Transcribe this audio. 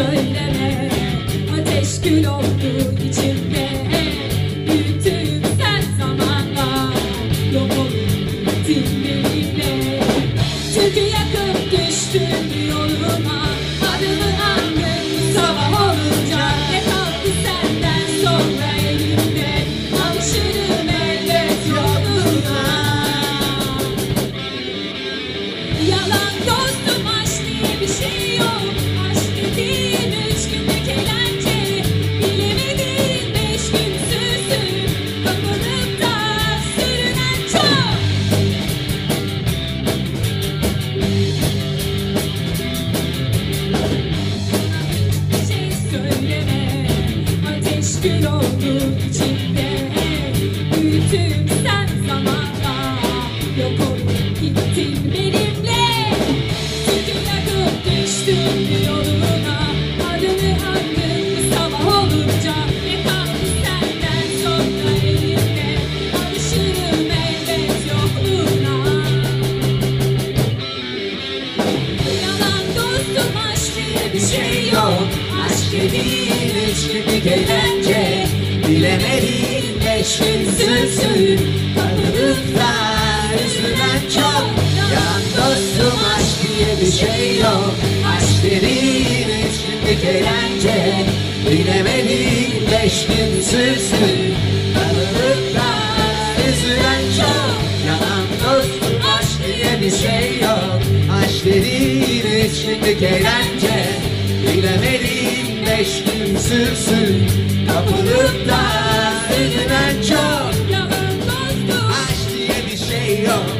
söyleme. Ateş gül oldu. Gül oldu içimde Büyüttüm sen zamanla. Yok olup gittin benimle. Çünkü yakıp düştüm yoluna. Adını andım sabah olunca Ne kaldı senden sonra elimde. Alışırım elbet yokluğuna. Yalan dostum aşk diye bir şey yok Dediğin üç günlük eğlence Bilemedin beş gün sürsün. Da üzülen çok. Yalan dostum aşk diye bir şey yok. Aşk dediğin üç günlük eğlence Bilemedin beş gün sürsün. Da üzülen çok. Yalan dostum aşk diye bir şey yok. Aşk dediğin üç günlük eğlence Bilemedin beş gün sürsün. Kapılıp da sözünen çok. Yalan dostum. Aşk diye bir şey yok.